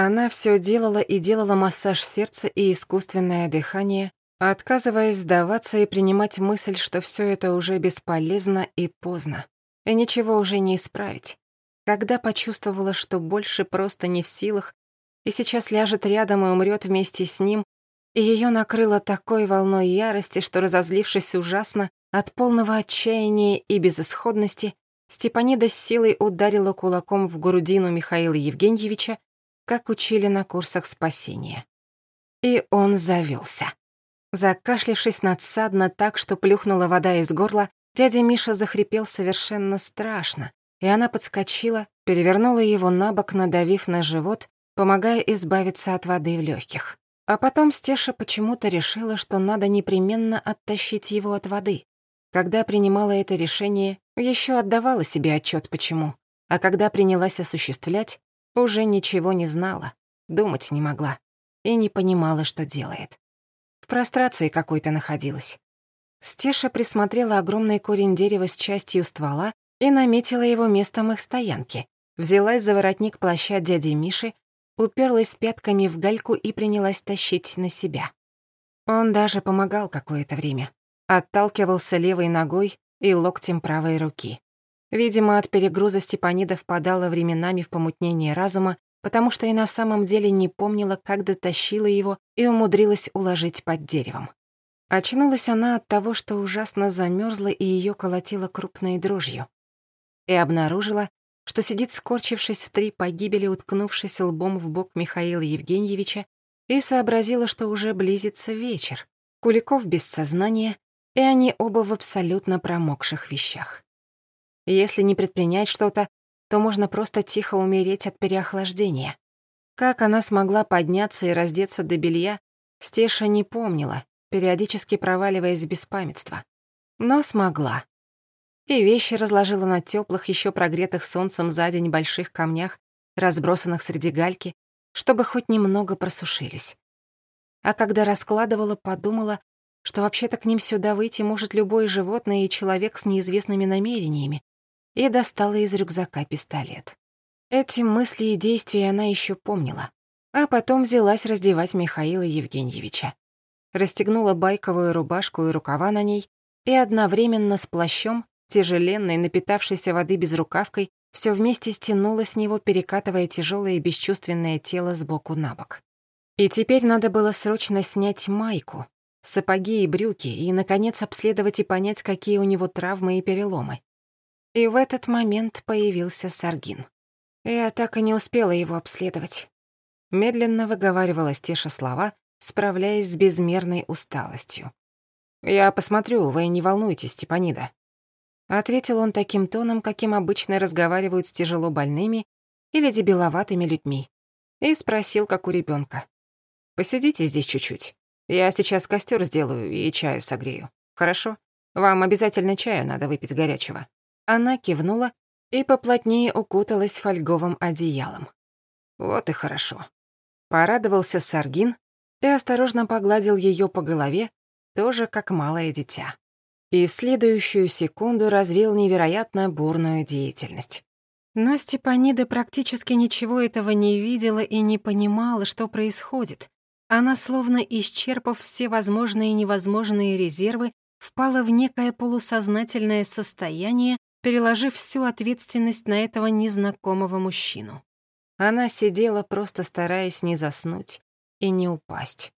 Она все делала и делала массаж сердца и искусственное дыхание, отказываясь сдаваться и принимать мысль, что все это уже бесполезно и поздно, и ничего уже не исправить. Когда почувствовала, что больше просто не в силах, и сейчас ляжет рядом и умрет вместе с ним, и ее накрыло такой волной ярости, что, разозлившись ужасно, от полного отчаяния и безысходности, Степанида с силой ударила кулаком в грудину Михаила Евгеньевича, как учили на курсах спасения. И он завелся. Закашлившись надсадно так, что плюхнула вода из горла, дядя Миша захрипел совершенно страшно, и она подскочила, перевернула его на бок, надавив на живот, помогая избавиться от воды в легких. А потом Стеша почему-то решила, что надо непременно оттащить его от воды. Когда принимала это решение, еще отдавала себе отчет почему, а когда принялась осуществлять, уже ничего не знала, думать не могла и не понимала, что делает прострации какой-то находилась. Стеша присмотрела огромный корень дерева с частью ствола и наметила его местом их стоянки. Взялась за воротник плаща дяди Миши, уперлась пятками в гальку и принялась тащить на себя. Он даже помогал какое-то время. Отталкивался левой ногой и локтем правой руки. Видимо, от перегруза Степанида впадала временами в помутнение разума потому что и на самом деле не помнила, как дотащила его и умудрилась уложить под деревом. Очнулась она от того, что ужасно замерзла и ее колотило крупной дрожью. И обнаружила, что сидит, скорчившись в три погибели, уткнувшись лбом в бок Михаила Евгеньевича, и сообразила, что уже близится вечер. Куликов без сознания, и они оба в абсолютно промокших вещах. Если не предпринять что-то, то можно просто тихо умереть от переохлаждения. Как она смогла подняться и раздеться до белья, Стеша не помнила, периодически проваливаясь в беспамятство. Но смогла. И вещи разложила на теплых, еще прогретых солнцем за день больших камнях, разбросанных среди гальки, чтобы хоть немного просушились. А когда раскладывала, подумала, что вообще-то к ним сюда выйти может любое животное и человек с неизвестными намерениями, и достала из рюкзака пистолет. Эти мысли и действия она еще помнила, а потом взялась раздевать Михаила Евгеньевича. Расстегнула байковую рубашку и рукава на ней, и одновременно с плащом, тяжеленной, напитавшейся воды безрукавкой, все вместе стянула с него, перекатывая тяжелое и бесчувственное тело сбоку на бок. И теперь надо было срочно снять майку, сапоги и брюки, и, наконец, обследовать и понять, какие у него травмы и переломы. И в этот момент появился Саргин. Я так и не успела его обследовать. Медленно выговаривала Стеша слова, справляясь с безмерной усталостью. «Я посмотрю, вы не волнуйтесь, Степанида». Ответил он таким тоном, каким обычно разговаривают с тяжело больными или дебиловатыми людьми. И спросил, как у ребенка: «Посидите здесь чуть-чуть. Я сейчас костер сделаю и чаю согрею. Хорошо? Вам обязательно чаю надо выпить горячего». Она кивнула и поплотнее укуталась фольговым одеялом. Вот и хорошо. Порадовался Саргин и осторожно погладил ее по голове, тоже как малое дитя. И в следующую секунду развил невероятно бурную деятельность. Но Степанида практически ничего этого не видела и не понимала, что происходит. Она, словно исчерпав все возможные и невозможные резервы, впала в некое полусознательное состояние, переложив всю ответственность на этого незнакомого мужчину. Она сидела, просто стараясь не заснуть и не упасть.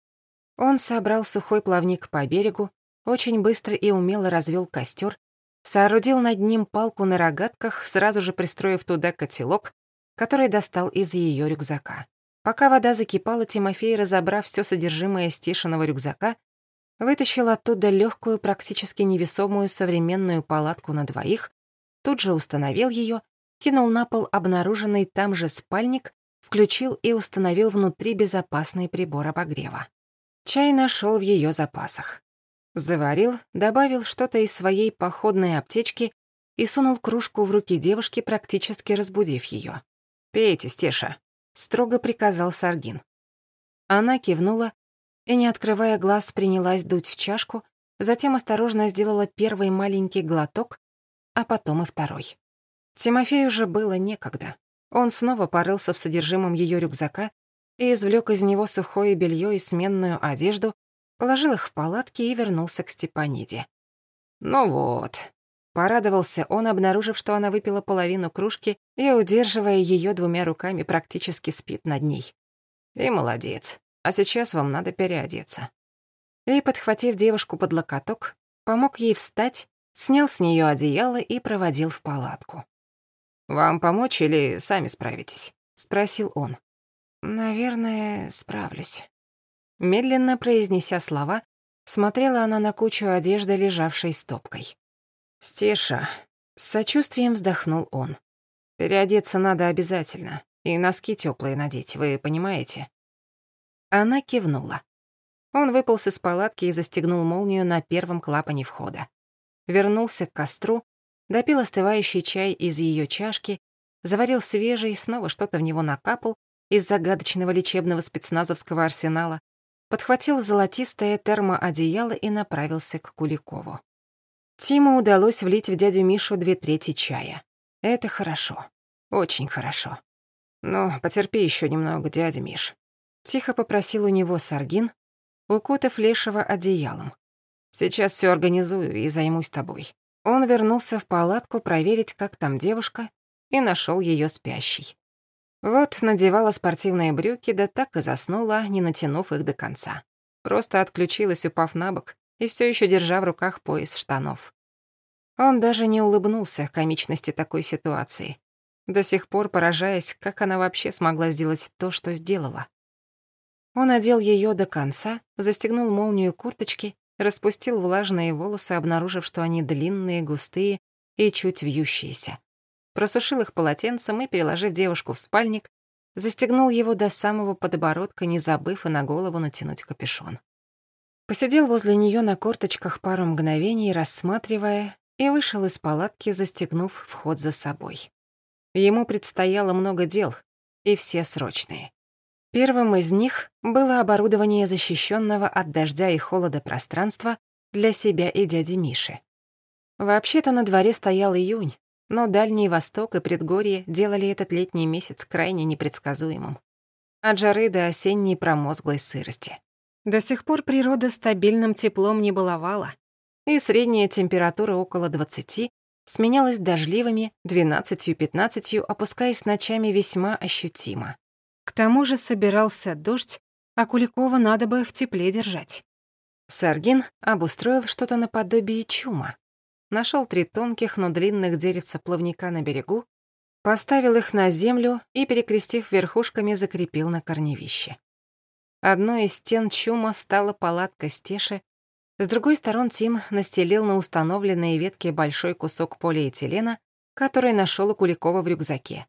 Он собрал сухой плавник по берегу, очень быстро и умело развел костер, соорудил над ним палку на рогатках, сразу же пристроив туда котелок, который достал из ее рюкзака. Пока вода закипала, Тимофей, разобрав все содержимое стишиного рюкзака, вытащил оттуда легкую, практически невесомую современную палатку на двоих, тут же установил ее, кинул на пол обнаруженный там же спальник, включил и установил внутри безопасный прибор обогрева. Чай нашел в ее запасах. Заварил, добавил что-то из своей походной аптечки и сунул кружку в руки девушки, практически разбудив ее. «Пейте, Стеша», — строго приказал Саргин. Она кивнула и, не открывая глаз, принялась дуть в чашку, затем осторожно сделала первый маленький глоток а потом и второй. Тимофею уже было некогда. Он снова порылся в содержимом ее рюкзака, и извлек из него сухое белье и сменную одежду, положил их в палатки и вернулся к Степаниде. «Ну вот», — порадовался он, обнаружив, что она выпила половину кружки и, удерживая ее двумя руками, практически спит над ней. «И молодец. А сейчас вам надо переодеться». И, подхватив девушку под локоток, помог ей встать, снял с нее одеяло и проводил в палатку. «Вам помочь или сами справитесь?» — спросил он. «Наверное, справлюсь». Медленно произнеся слова, смотрела она на кучу одежды, лежавшей стопкой. «Стеша», — с сочувствием вздохнул он. «Переодеться надо обязательно, и носки теплые надеть, вы понимаете?» Она кивнула. Он выполз из палатки и застегнул молнию на первом клапане входа. Вернулся к костру, допил остывающий чай из ее чашки, заварил свежий, снова что-то в него накапал из загадочного лечебного спецназовского арсенала, подхватил золотистое термоодеяло и направился к Куликову. Тиму удалось влить в дядю Мишу две трети чая. Это хорошо. Очень хорошо. Но потерпи еще немного, дядя Миш. Тихо попросил у него Саргин, укутав Лешего одеялом. «Сейчас все организую и займусь тобой». Он вернулся в палатку проверить, как там девушка, и нашел ее спящей. Вот надевала спортивные брюки, да так и заснула, не натянув их до конца. Просто отключилась, упав на бок, и все еще держа в руках пояс штанов. Он даже не улыбнулся комичности такой ситуации, до сих пор поражаясь, как она вообще смогла сделать то, что сделала. Он одел ее до конца, застегнул молнию курточки, распустил влажные волосы, обнаружив, что они длинные, густые и чуть вьющиеся. Просушил их полотенцем и, переложив девушку в спальник, застегнул его до самого подбородка, не забыв и на голову натянуть капюшон. Посидел возле нее на корточках пару мгновений, рассматривая, и вышел из палатки, застегнув вход за собой. Ему предстояло много дел, и все срочные. Первым из них было оборудование защищенного от дождя и холода пространства для себя и дяди Миши. Вообще-то на дворе стоял июнь, но Дальний Восток и предгорье делали этот летний месяц крайне непредсказуемым. От жары до осенней промозглой сырости. До сих пор природа стабильным теплом не баловала, и средняя температура около 20 сменялась дождливыми 12-15, опускаясь ночами весьма ощутимо. К тому же собирался дождь, а Куликова надо бы в тепле держать. Саргин обустроил что-то наподобие чума. Нашел три тонких, но длинных деревца плавника на берегу, поставил их на землю и, перекрестив верхушками, закрепил на корневище. Одной из стен чума стала палатка стеши, с другой стороны Тим настелил на установленные ветки большой кусок полиэтилена, который нашел у Куликова в рюкзаке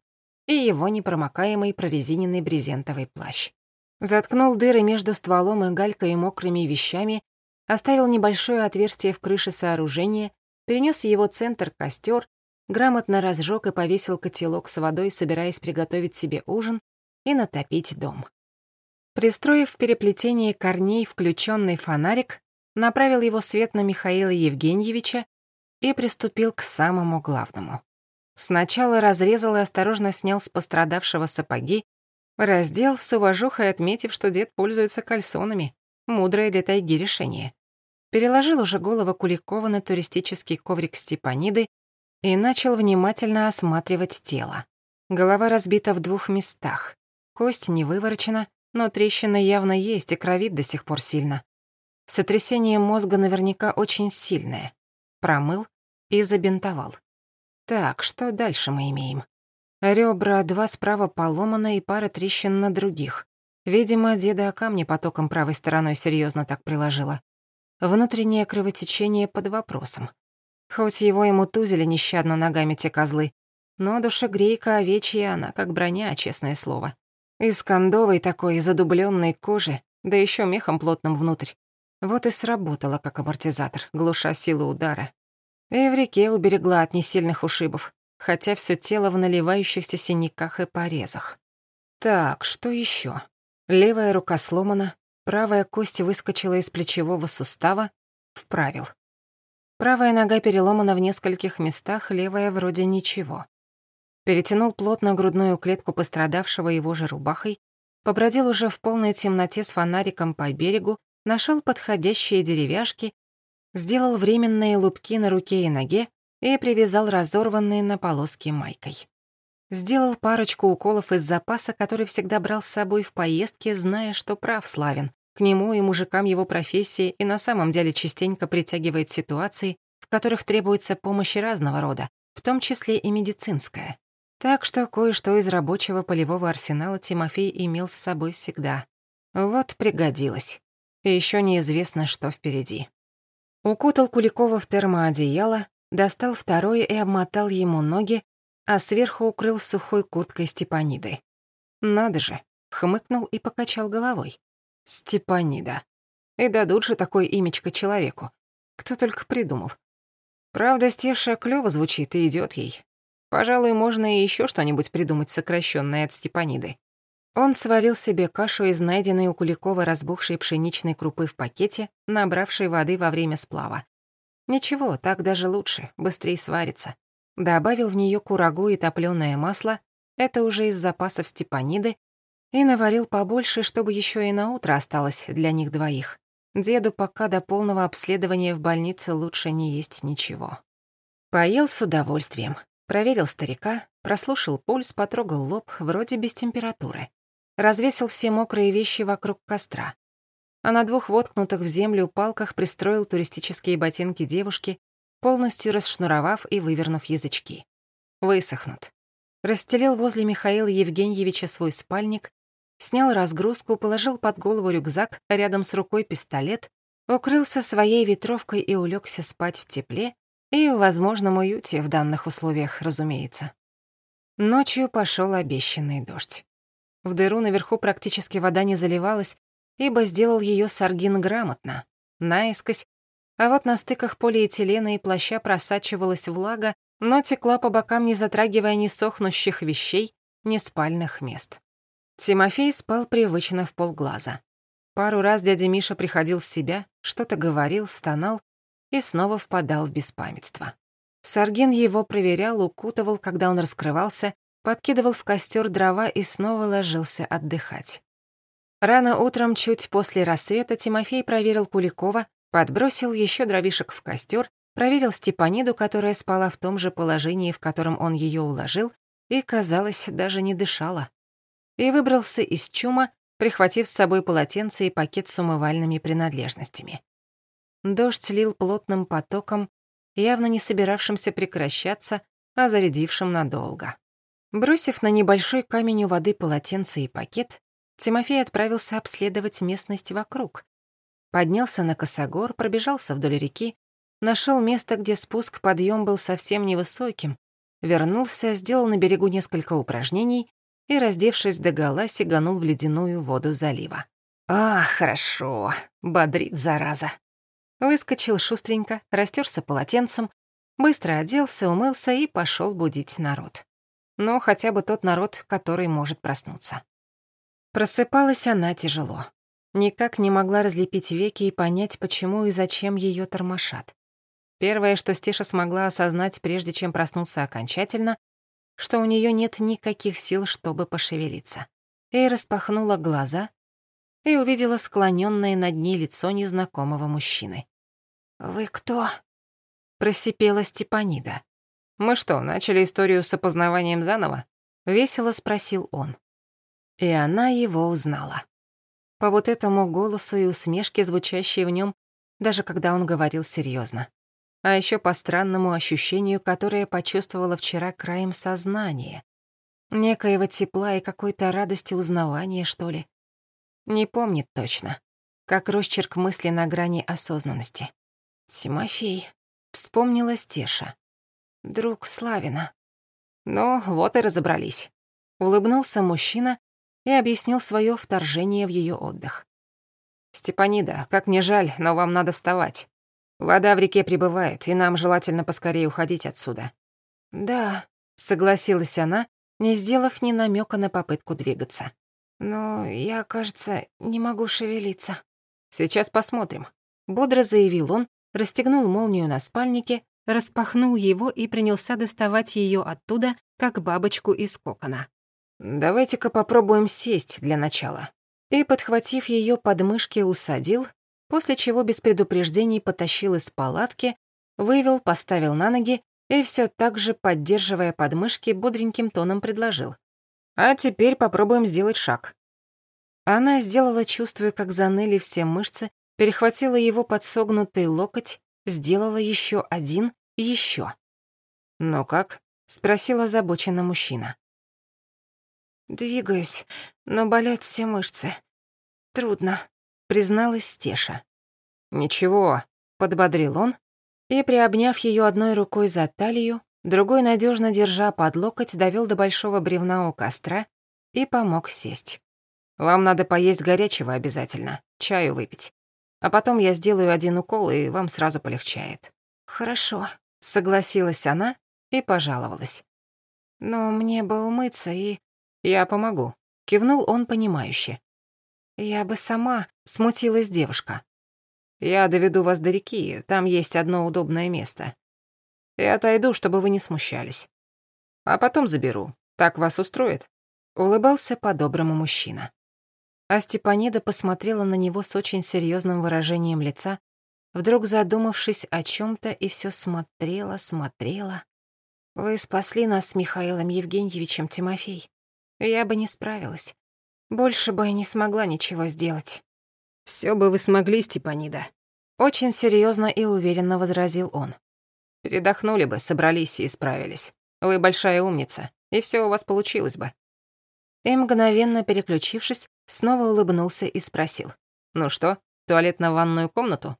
и его непромокаемый прорезиненный брезентовый плащ. Заткнул дыры между стволом и галькой и мокрыми вещами, оставил небольшое отверстие в крыше сооружения, перенес его центр костер, грамотно разжег и повесил котелок с водой, собираясь приготовить себе ужин и натопить дом. Пристроив в переплетении корней включенный фонарик, направил его свет на Михаила Евгеньевича и приступил к самому главному. Сначала разрезал и осторожно снял с пострадавшего сапоги, раздел с уважухой, отметив, что дед пользуется кальсонами. Мудрое для тайги решение. Переложил уже голову Куликова на туристический коврик Степаниды и начал внимательно осматривать тело. Голова разбита в двух местах. Кость не выворочена, но трещина явно есть и кровит до сих пор сильно. Сотрясение мозга наверняка очень сильное. Промыл и забинтовал. Так, что дальше мы имеем? Ребра, два справа поломаны и пара трещин на других. Видимо, деда о камне потоком правой стороной серьезно так приложила. Внутреннее кровотечение под вопросом. Хоть его ему тузили нещадно ногами те козлы, но душегрейка овечья она, как броня, честное слово. Из кондовой такой задубленной кожи, да еще мехом плотным внутрь. Вот и сработала как амортизатор, глуша силу удара. И в реке уберегла от несильных ушибов, хотя все тело в наливающихся синяках и порезах. Так, что еще? Левая рука сломана, правая кость выскочила из плечевого сустава, вправил. Правая нога переломана в нескольких местах, левая вроде ничего. Перетянул плотно грудную клетку пострадавшего его же рубахой, побродил уже в полной темноте с фонариком по берегу, нашел подходящие деревяшки, сделал временные лупки на руке и ноге и привязал разорванные на полоски майкой. Сделал парочку уколов из запаса, который всегда брал с собой в поездке, зная, что прав Славин. К нему и мужикам его профессии и на самом деле частенько притягивает ситуации, в которых требуется помощь разного рода, в том числе и медицинская. Так что кое-что из рабочего полевого арсенала Тимофей имел с собой всегда. Вот пригодилось. И еще неизвестно, что впереди. Укутал Куликова в термоодеяло, достал второе и обмотал ему ноги, а сверху укрыл сухой курткой Степаниды. «Надо же!» — хмыкнул и покачал головой. «Степанида. И дадут же такое имечко человеку. Кто только придумал. Правда, Стеша клёво звучит и идёт ей. Пожалуй, можно и ещё что-нибудь придумать сокращённое от Степаниды. Он сварил себе кашу из найденной у Куликова разбухшей пшеничной крупы в пакете, набравшей воды во время сплава. Ничего, так даже лучше, быстрее сварится. Добавил в неё курагу и топлёное масло, это уже из запасов Степаниды, и наварил побольше, чтобы ещё и на утро осталось для них двоих. Деду пока до полного обследования в больнице лучше не есть ничего. Поел с удовольствием. Проверил старика, прослушал пульс, потрогал лоб, вроде без температуры. Развесил все мокрые вещи вокруг костра. А на двух воткнутых в землю палках пристроил туристические ботинки девушки, полностью расшнуровав и вывернув язычки. Высохнут. Расстелил возле Михаила Евгеньевича свой спальник, снял разгрузку, положил под голову рюкзак, рядом с рукой пистолет, укрылся своей ветровкой и улегся спать в тепле и в возможном уюте в данных условиях, разумеется. Ночью пошел обещанный дождь. В дыру наверху практически вода не заливалась, ибо сделал ее Саргин грамотно, наискось, а вот на стыках полиэтилена и плаща просачивалась влага, но текла по бокам, не затрагивая ни сохнущих вещей, ни спальных мест. Тимофей спал привычно в полглаза. Пару раз дядя Миша приходил в себя, что-то говорил, стонал и снова впадал в беспамятство. Саргин его проверял, укутывал, когда он раскрывался, подкидывал в костер дрова и снова ложился отдыхать. Рано утром, чуть после рассвета, Тимофей проверил Куликова, подбросил еще дровишек в костер, проверил Степаниду, которая спала в том же положении, в котором он ее уложил, и, казалось, даже не дышала и выбрался из чума, прихватив с собой полотенце и пакет с умывальными принадлежностями. Дождь лил плотным потоком, явно не собиравшимся прекращаться, а зарядившим надолго. Бросив на небольшой камень у воды полотенце и пакет, Тимофей отправился обследовать местность вокруг. Поднялся на косогор, пробежался вдоль реки, нашел место, где спуск подъем был совсем невысоким, вернулся, сделал на берегу несколько упражнений и, раздевшись догола, сиганул в ледяную воду залива. «А, хорошо, бодрит зараза». Выскочил шустренько, растерся полотенцем, быстро оделся, умылся и пошел будить народ. Ну, хотя бы тот народ, который может проснуться. Просыпалась она тяжело. Никак не могла разлепить веки и понять, почему и зачем ее тормошат. Первое, что Стеша смогла осознать, прежде чем проснуться окончательно, что у нее нет никаких сил, чтобы пошевелиться. И распахнула глаза и увидела склоненное над ней лицо незнакомого мужчины. «Вы кто?» — просипела Степанида. «Мы что, начали историю с опознаванием заново?» — весело спросил он. И она его узнала. По вот этому голосу и усмешке, звучащей в нем, даже когда он говорил серьезно а еще по странному ощущению, которое почувствовала вчера краем сознания. Некоего тепла и какой-то радости узнавания, что ли. Не помнит точно. Как росчерк мысли на грани осознанности. «Тимофей», — вспомнила Стеша. «Друг Славина». «Ну, вот и разобрались». Улыбнулся мужчина и объяснил свое вторжение в ее отдых. «Степанида, как мне жаль, но вам надо вставать. Вода в реке прибывает, и нам желательно поскорее уходить отсюда». «Да», — согласилась она, не сделав ни намека на попытку двигаться. «Но я, кажется, не могу шевелиться». «Сейчас посмотрим», — бодро заявил он, расстегнул молнию на спальнике, распахнул его и принялся доставать ее оттуда, как бабочку из кокона. Давайте-ка попробуем сесть для начала. И, подхватив ее подмышки, усадил, после чего без предупреждений потащил из палатки, вывел, поставил на ноги и все так же, поддерживая подмышки, бодреньким тоном предложил. «А теперь попробуем сделать шаг». Она сделала, чувствуя, как заныли все мышцы, перехватила его под согнутый локоть, сделала еще один и еще. «Ну как?» — спросил озабоченно мужчина. «Двигаюсь, но болят все мышцы. Трудно», — призналась Стеша. «Ничего», — подбодрил он, и, приобняв ее одной рукой за талию, другой, надежно держа под локоть, довел до большого бревна у костра и помог сесть. «Вам надо поесть горячего обязательно, чаю выпить. А потом я сделаю один укол, и вам сразу полегчает». «Хорошо», — согласилась она и пожаловалась. «Но мне бы умыться и...» «Я помогу», — кивнул он понимающе. «Я бы сама», — смутилась девушка. «Я доведу вас до реки, там есть одно удобное место. И отойду, чтобы вы не смущались. А потом заберу. Так вас устроит?» Улыбался по-доброму мужчина. А Степанида посмотрела на него с очень серьезным выражением лица, вдруг задумавшись о чем то и все смотрела, смотрела. «Вы спасли нас с Михаилом Евгеньевичем, Тимофей. Я бы не справилась. Больше бы я не смогла ничего сделать. Все бы вы смогли, Степанида. Очень серьезно и уверенно возразил он. Передохнули бы, собрались и справились. Вы большая умница, и все у вас получилось бы. И мгновенно переключившись, снова улыбнулся и спросил. «Ну что, туалет на ванную комнату?»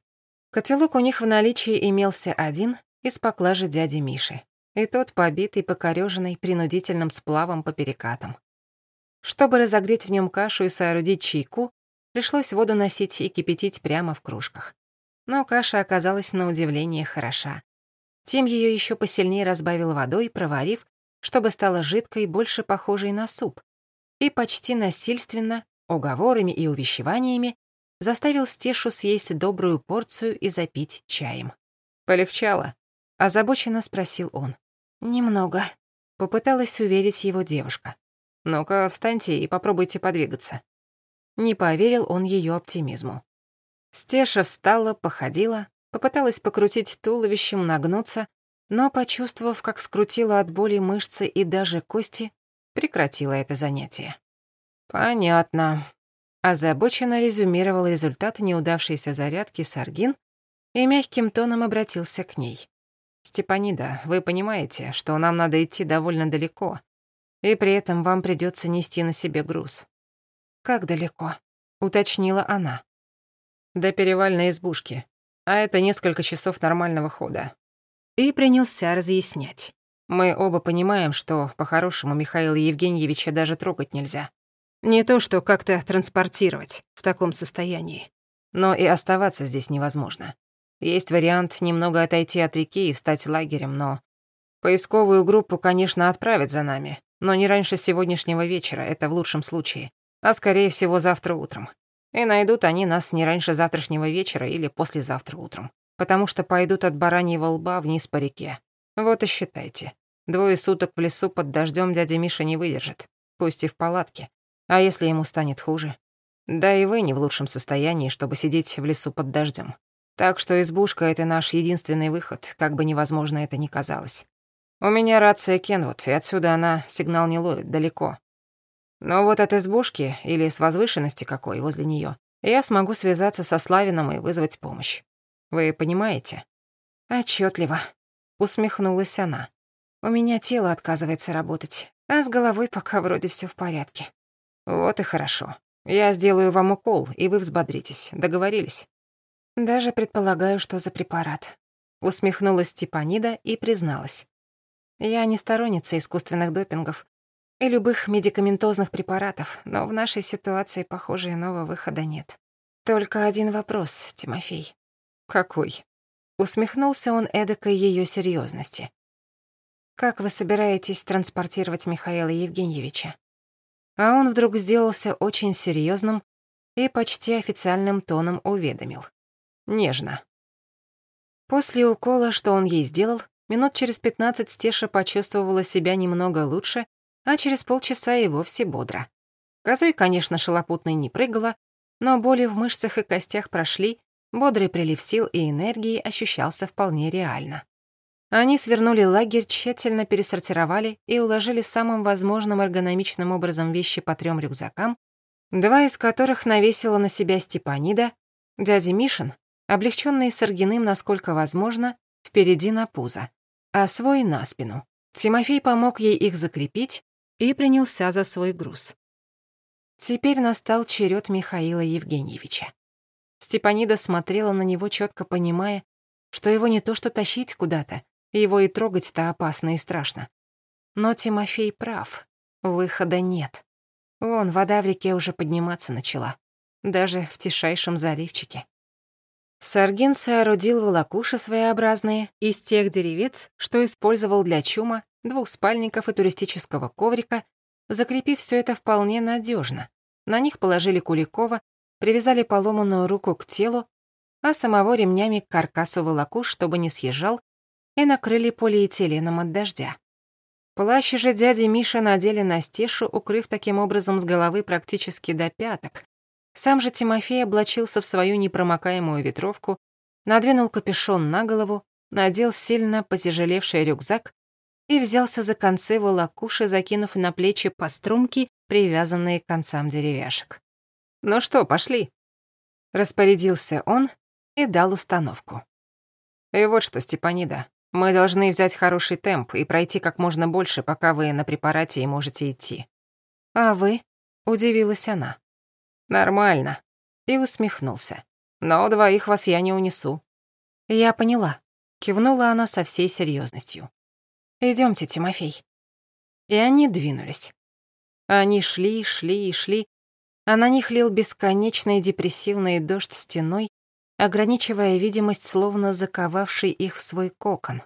Котелок у них в наличии имелся один из поклажи дяди Миши. И тот побитый, покорёженный принудительным сплавом по перекатам. Чтобы разогреть в нем кашу и соорудить чайку, пришлось воду носить и кипятить прямо в кружках. Но каша оказалась на удивление хороша. Тим ее еще посильнее разбавил водой, проварив, чтобы стала жидкой, больше похожей на суп, и почти насильственно, уговорами и увещеваниями, заставил Стешу съесть добрую порцию и запить чаем. «Полегчало?» — озабоченно спросил он. «Немного», — попыталась уверить его девушка. «Ну-ка, встаньте и попробуйте подвигаться». Не поверил он ее оптимизму. Стеша встала, походила, попыталась покрутить туловищем, нагнуться, но, почувствовав, как скрутила от боли мышцы и даже кости, прекратила это занятие. «Понятно», — озабоченно резюмировал результат неудавшейся зарядки Саргин и мягким тоном обратился к ней. «Степанида, вы понимаете, что нам надо идти довольно далеко, и при этом вам придется нести на себе груз. «Как далеко?» — уточнила она. «До перевальной избушки, а это несколько часов нормального хода». И принялся разъяснять. Мы оба понимаем, что, по-хорошему, Михаила Евгеньевича даже трогать нельзя. Не то, что как-то транспортировать в таком состоянии. Но и оставаться здесь невозможно. Есть вариант немного отойти от реки и встать лагерем, но... Поисковую группу, конечно, отправят за нами, но не раньше сегодняшнего вечера, это в лучшем случае, а скорее всего завтра утром. И найдут они нас не раньше завтрашнего вечера или послезавтра утром, потому что пойдут от бараньего лба вниз по реке. Вот и считайте. Двое суток в лесу под дождем дядя Миша не выдержит, пусть и в палатке. А если ему станет хуже? Да и вы не в лучшем состоянии, чтобы сидеть в лесу под дождем. Так что избушка — это наш единственный выход, как бы невозможно это ни казалось. У меня рация Кенвуд, и отсюда она сигнал не ловит, далеко. Но вот от избушки или с возвышенности какой возле нее я смогу связаться со Славином и вызвать помощь. Вы понимаете? Отчетливо, усмехнулась она. У меня тело отказывается работать, а с головой пока вроде все в порядке. Вот и хорошо. Я сделаю вам укол, и вы взбодритесь. Договорились? Даже предполагаю, что за препарат. Усмехнулась Степанида и призналась. Я не сторонница искусственных допингов и любых медикаментозных препаратов, но в нашей ситуации, похоже, иного выхода нет. Только один вопрос, Тимофей. Какой? Усмехнулся он эдакой ее серьезности. Как вы собираетесь транспортировать Михаила Евгеньевича? А он вдруг сделался очень серьезным и почти официальным тоном уведомил. Нежно. После укола, что он ей сделал, Минут через пятнадцать Стеша почувствовала себя немного лучше а через полчаса и вовсе бодро. Козой, конечно, шалопутной не прыгала, но боли в мышцах и костях прошли, бодрый прилив сил и энергии ощущался вполне реально. Они свернули лагерь, тщательно пересортировали и уложили самым возможным эргономичным образом вещи по трем рюкзакам, два из которых навесила на себя Степанида, дядя Мишин, облегченный Саргиным насколько возможно, впереди на пузо, а свой на спину. Тимофей помог ей их закрепить и принялся за свой груз. Теперь настал черед Михаила Евгеньевича. Степанида смотрела на него, четко понимая, что его не то что тащить куда-то, его и трогать-то опасно и страшно. Но Тимофей прав, выхода нет. Вон, вода в реке уже подниматься начала, даже в тишайшем заливчике. Саргин соорудил волокуши своеобразные из тех деревец, что использовал для чума, двух спальников и туристического коврика, закрепив все это вполне надежно. На них положили Куликова, привязали поломанную руку к телу, а самого ремнями к каркасу волокуш, чтобы не съезжал, и накрыли полиэтиленом от дождя. Плащ же дяди Миши надели на стешу, укрыв таким образом с головы практически до пяток. Сам же Тимофей облачился в свою непромокаемую ветровку, надвинул капюшон на голову, надел сильно потяжелевший рюкзак и взялся за концы волокуши, закинув на плечи по струнке, привязанные к концам деревяшек. «Ну что, пошли?» Распорядился он и дал установку. «И вот что, Степанида, мы должны взять хороший темп и пройти как можно больше, пока вы на препарате и можете идти». «А вы?» — удивилась она. «Нормально». И усмехнулся. «Но двоих вас я не унесу». «Я поняла», — кивнула она со всей серьезностью. Идемте, Тимофей». И они двинулись. Они шли, шли и шли, а на них лил бесконечный депрессивный дождь стеной, ограничивая видимость, словно заковавший их в свой кокон.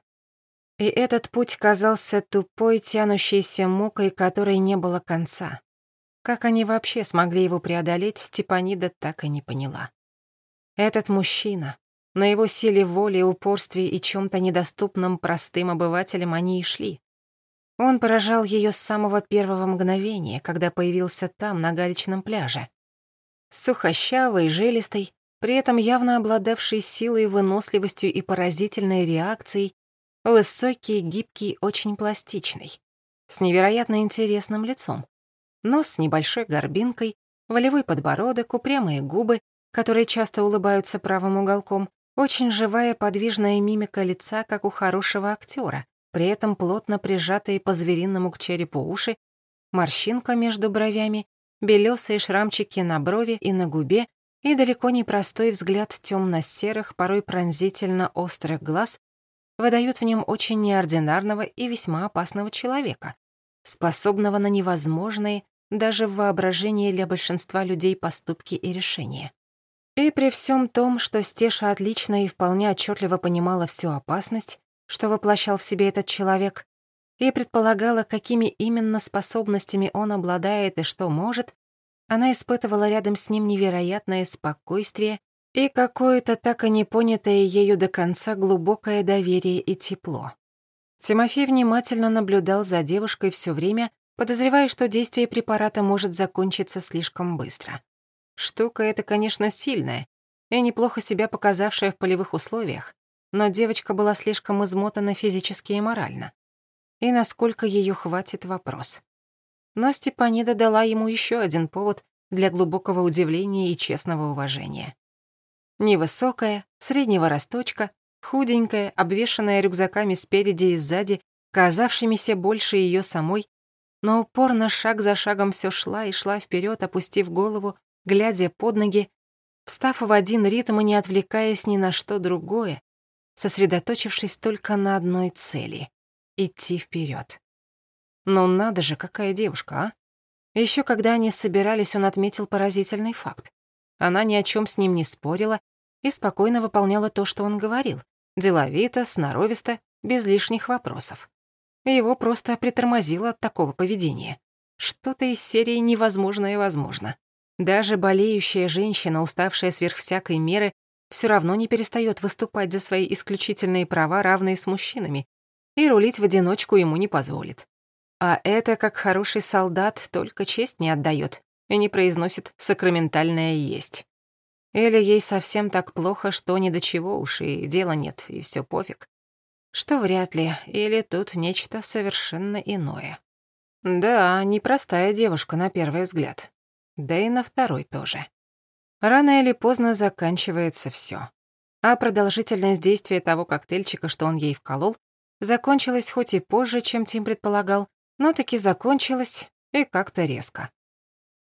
И этот путь казался тупой, тянущейся мукой, которой не было конца. Как они вообще смогли его преодолеть, Степанида так и не поняла. Этот мужчина, на его силе воли, упорстве и чем-то недоступном простым обывателям они и шли. Он поражал ее с самого первого мгновения, когда появился там, на галечном пляже. Сухощавый, жилистый, при этом явно обладавший силой, выносливостью и поразительной реакцией, высокий, гибкий, очень пластичный, с невероятно интересным лицом, нос с небольшой горбинкой, волевой подбородок, упрямые губы, которые часто улыбаются правым уголком, очень живая подвижная мимика лица, как у хорошего актера, при этом плотно прижатые по-звериному к черепу уши, морщинка между бровями, белесые шрамчики на брови и на губе и далеко не простой взгляд темно-серых, порой пронзительно острых глаз выдают в нем очень неординарного и весьма опасного человека, способного на невозможные, даже в воображении для большинства людей поступки и решения. И при всем том, что Стеша отлично и вполне отчетливо понимала всю опасность, что воплощал в себе этот человек, и предполагала, какими именно способностями он обладает и что может, она испытывала рядом с ним невероятное спокойствие и какое-то так и не понятое ею до конца глубокое доверие и тепло. Тимофей внимательно наблюдал за девушкой все время, подозревая, что действие препарата может закончиться слишком быстро. Штука эта, конечно, сильная и неплохо себя показавшая в полевых условиях, но девочка была слишком измотана физически и морально. И насколько ее хватит вопрос. Но Степанида дала ему еще один повод для глубокого удивления и честного уважения. Невысокая, среднего росточка, худенькая, обвешанная рюкзаками спереди и сзади, казавшимися больше ее самой, но упорно шаг за шагом все шла и шла вперед, опустив голову, глядя под ноги, встав в один ритм и не отвлекаясь ни на что другое, сосредоточившись только на одной цели — идти вперед. Ну надо же, какая девушка, а? Еще когда они собирались, он отметил поразительный факт. Она ни о чем с ним не спорила и спокойно выполняла то, что он говорил. Деловито, сноровисто, без лишних вопросов. Его просто притормозило от такого поведения. Что-то из серии «невозможное возможно». Даже болеющая женщина, уставшая сверх всякой меры, все равно не перестает выступать за свои исключительные права, равные с мужчинами, и рулить в одиночку ему не позволит. А это, как хороший солдат, только честь не отдает и не произносит сакраментальное «есть». Или ей совсем так плохо, что ни до чего уж и дела нет, и все пофиг. Что вряд ли, или тут нечто совершенно иное. Да, непростая девушка на первый взгляд. Да и на второй тоже. Рано или поздно заканчивается все. А продолжительность действия того коктейльчика, что он ей вколол, закончилась хоть и позже, чем Тим предполагал, но таки закончилась и как-то резко.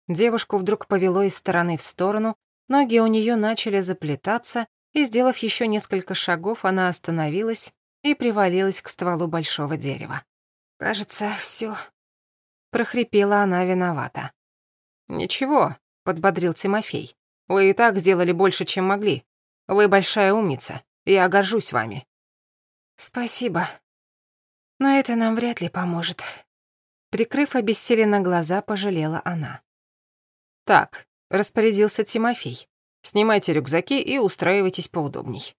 Девушку вдруг повело из стороны в сторону, ноги у нее начали заплетаться, и, сделав еще несколько шагов, она остановилась и привалилась к стволу большого дерева. «Кажется, все. Прохрипела она виновата. «Ничего», — подбодрил Тимофей. Вы и так сделали больше, чем могли. Вы большая умница. Я горжусь вами». «Спасибо. Но это нам вряд ли поможет». Прикрыв обессиленно глаза, пожалела она. «Так», — распорядился Тимофей. «Снимайте рюкзаки и устраивайтесь поудобней».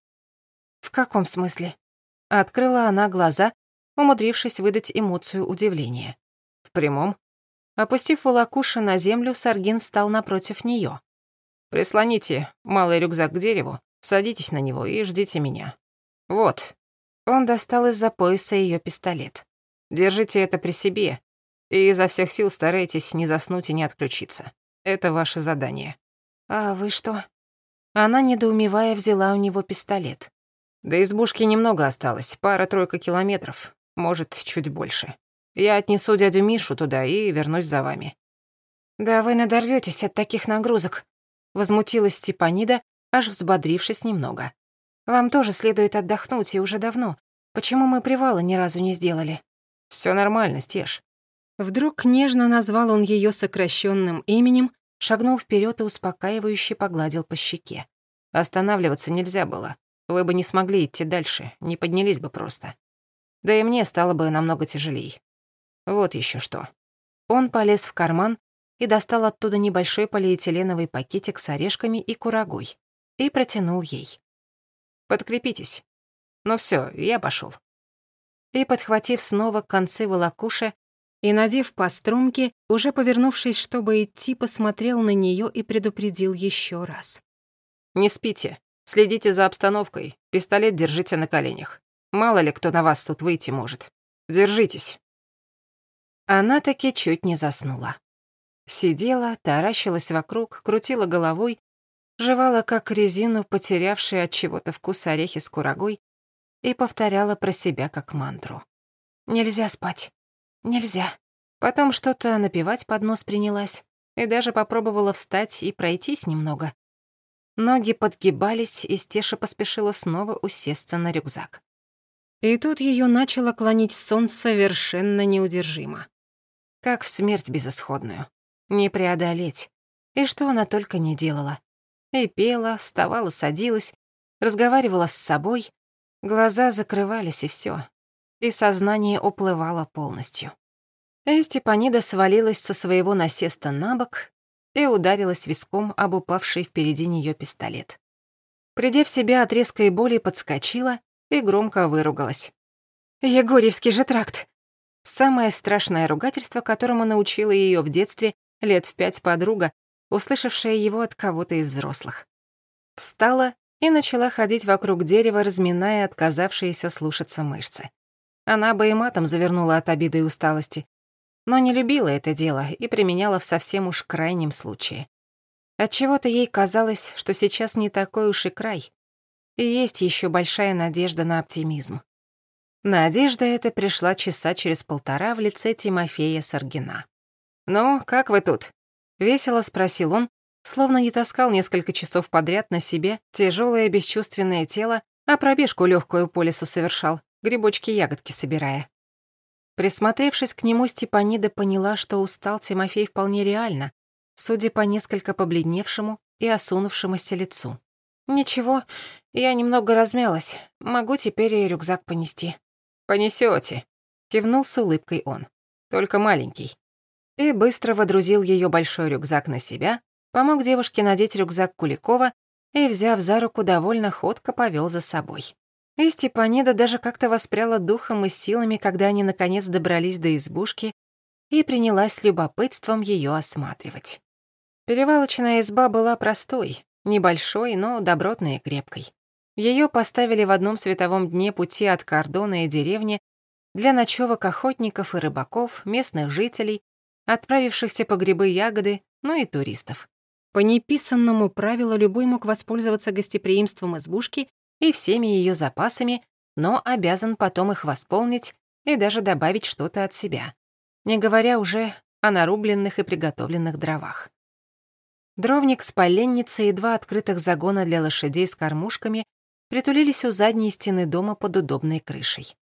«В каком смысле?» Открыла она глаза, умудрившись выдать эмоцию удивления. В прямом. Опустив волокуши на землю, Саргин встал напротив нее. Прислоните малый рюкзак к дереву, садитесь на него и ждите меня. Вот». Он достал из-за пояса ее пистолет. «Держите это при себе и изо всех сил старайтесь не заснуть и не отключиться. Это ваше задание». «А вы что?» Она, недоумевая, взяла у него пистолет. До избушки немного осталось, пара-тройка километров, может, чуть больше. Я отнесу дядю Мишу туда и вернусь за вами». «Да вы надорвётесь от таких нагрузок», Возмутилась Степанида, аж взбодрившись немного. «Вам тоже следует отдохнуть, и уже давно. Почему мы привала ни разу не сделали?» Все нормально, Стеж». Вдруг нежно назвал он ее сокращенным именем, шагнул вперед и успокаивающе погладил по щеке. Останавливаться нельзя было. Вы бы не смогли идти дальше, не поднялись бы просто. Да и мне стало бы намного тяжелее. Вот еще что. Он полез в карман, и достал оттуда небольшой полиэтиленовый пакетик с орешками и курагой и протянул ей. «Подкрепитесь. Ну все, я пошел. И, подхватив снова концы волокуши и надев по струнке, уже повернувшись, чтобы идти, посмотрел на нее и предупредил еще раз. «Не спите. Следите за обстановкой. Пистолет держите на коленях. Мало ли кто на вас тут выйти может. Держитесь». Она таки чуть не заснула. Сидела, таращилась вокруг, крутила головой, жевала как резину, потерявшая от чего-то вкус орехи с курагой, и повторяла про себя как мантру. «Нельзя спать. Нельзя». Потом что-то напевать под нос принялась и даже попробовала встать и пройтись немного. Ноги подгибались, и Стеша поспешила снова усесться на рюкзак. И тут ее начало клонить в сон совершенно неудержимо. Как в смерть безысходную не преодолеть. И что она только не делала. И пела, вставала, садилась, разговаривала с собой, глаза закрывались, и все. И сознание уплывало полностью. И Степанида свалилась со своего насеста на бок и ударилась виском об упавший впереди нее пистолет. Придя в себя от резкой боли, подскочила и громко выругалась. «Егорьевский же тракт!» Самое страшное ругательство, которому научила ее в детстве лет в пять подруга, услышавшая его от кого-то из взрослых. Встала и начала ходить вокруг дерева, разминая отказавшиеся слушаться мышцы. Она бы и матом завернула от обиды и усталости, но не любила это дело и применяла в совсем уж крайнем случае. Отчего-то ей казалось, что сейчас не такой уж и край, и есть еще большая надежда на оптимизм. Надежда эта пришла часа через полтора в лице Тимофея Саргина. «Ну, как вы тут?» — весело спросил он, словно не таскал несколько часов подряд на себе тяжелое бесчувственное тело, а пробежку легкую по лесу совершал, грибочки-ягодки собирая. Присмотревшись к нему, Степанида поняла, что устал Тимофей вполне реально, судя по несколько побледневшему и осунувшемуся лицу. «Ничего, я немного размялась. Могу теперь и рюкзак понести». «Понесёте», — кивнул с улыбкой он. «Только маленький и быстро водрузил ее большой рюкзак на себя, помог девушке надеть рюкзак Куликова и, взяв за руку, довольно ходко повел за собой. И Степанида даже как-то воспряла духом и силами, когда они наконец добрались до избушки, и принялась с любопытством ее осматривать. Перевалочная изба была простой, небольшой, но добротной и крепкой. Ее поставили в одном световом дне пути от кордона и деревни для ночевок охотников и рыбаков, местных жителей, отправившихся по грибы ягоды, ну и туристов. По неписанному правилу любой мог воспользоваться гостеприимством избушки и всеми ее запасами, но обязан потом их восполнить и даже добавить что-то от себя, не говоря уже о нарубленных и приготовленных дровах. Дровник с поленницей и два открытых загона для лошадей с кормушками притулились у задней стены дома под удобной крышей.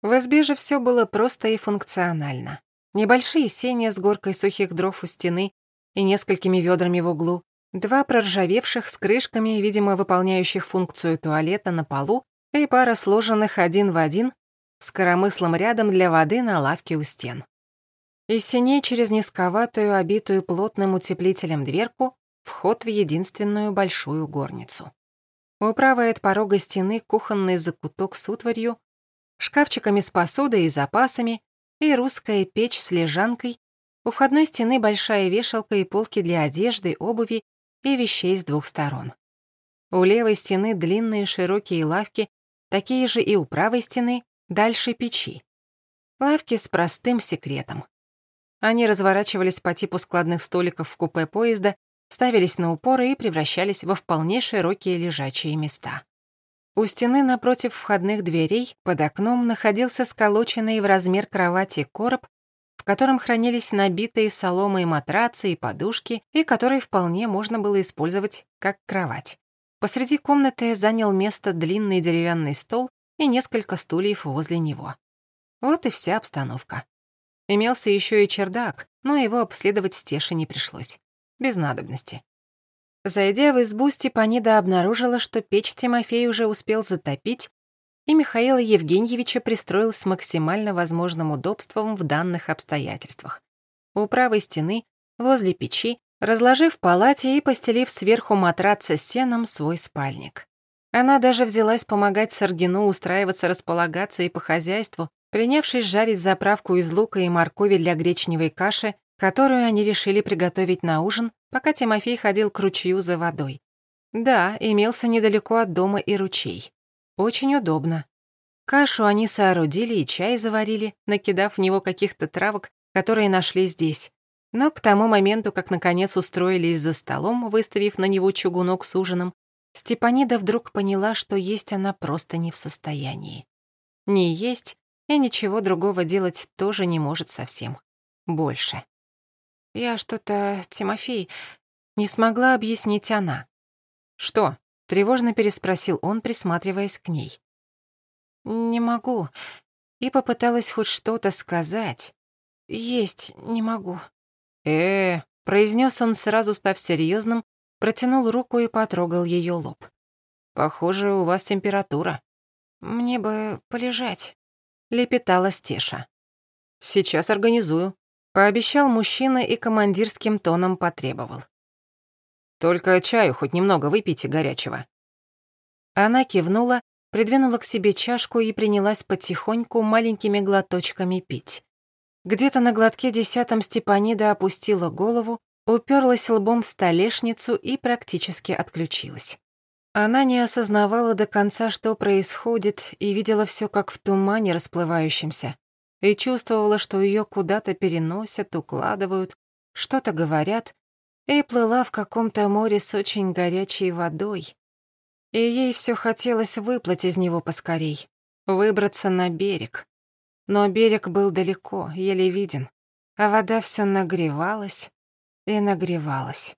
В избе же все было просто и функционально. Небольшие сени с горкой сухих дров у стены и несколькими ведрами в углу, два проржавевших с крышками, видимо, выполняющих функцию туалета на полу, и пара сложенных один в один с коромыслом рядом для воды на лавке у стен. Из синей через низковатую, обитую плотным утеплителем дверку, вход в единственную большую горницу. У правой от порога стены кухонный закуток с утварью, шкафчиками с посудой и запасами и русская печь с лежанкой, у входной стены большая вешалка и полки для одежды, обуви и вещей с двух сторон. У левой стены длинные широкие лавки, такие же и у правой стены, дальше печи. Лавки с простым секретом. Они разворачивались по типу складных столиков в купе поезда, ставились на упоры и превращались во вполне широкие лежачие места. У стены напротив входных дверей под окном находился сколоченный в размер кровати короб, в котором хранились набитые соломой матрацы и подушки, и который вполне можно было использовать как кровать. Посреди комнаты занял место длинный деревянный стол и несколько стульев возле него. Вот и вся обстановка. Имелся еще и чердак, но его обследовать Стеше не пришлось. Без надобности. Зайдя в избу, Степанида обнаружила, что печь Тимофей уже успел затопить, и Михаила Евгеньевича пристроил с максимально возможным удобством в данных обстоятельствах. У правой стены, возле печи, разложив палате и постелив сверху матраца с сеном свой спальник. Она даже взялась помогать Саргину устраиваться, располагаться и по хозяйству, принявшись жарить заправку из лука и моркови для гречневой каши, которую они решили приготовить на ужин, пока Тимофей ходил к ручью за водой. Да, имелся недалеко от дома и ручей. Очень удобно. Кашу они соорудили и чай заварили, накидав в него каких-то травок, которые нашли здесь. Но к тому моменту, как наконец устроились за столом, выставив на него чугунок с ужином, Степанида вдруг поняла, что есть она просто не в состоянии. Не есть, и ничего другого делать тоже не может совсем. Больше. «Я что-то, Тимофей...» Не смогла объяснить она. «Что?» — тревожно переспросил он, присматриваясь к ней. «Не могу». И попыталась хоть что-то сказать. «Есть не могу». «Э-э», -э, произнес он, сразу став серьезным, протянул руку и потрогал ее лоб. «Похоже, у вас температура». «Мне бы полежать» лепетала Стеша. «Сейчас организую», — пообещал мужчина и командирским тоном потребовал. «Только чаю хоть немного выпейте горячего». Она кивнула, придвинула к себе чашку и принялась потихоньку маленькими глоточками пить. Где-то на глотке десятом Степанида опустила голову, уперлась лбом в столешницу и практически отключилась. Она не осознавала до конца, что происходит, и видела все как в тумане расплывающемся, и чувствовала, что ее куда-то переносят, укладывают, что-то говорят, и плыла в каком-то море с очень горячей водой. И ей все хотелось выплыть из него поскорей, выбраться на берег. Но берег был далеко, еле виден, а вода все нагревалась и нагревалась.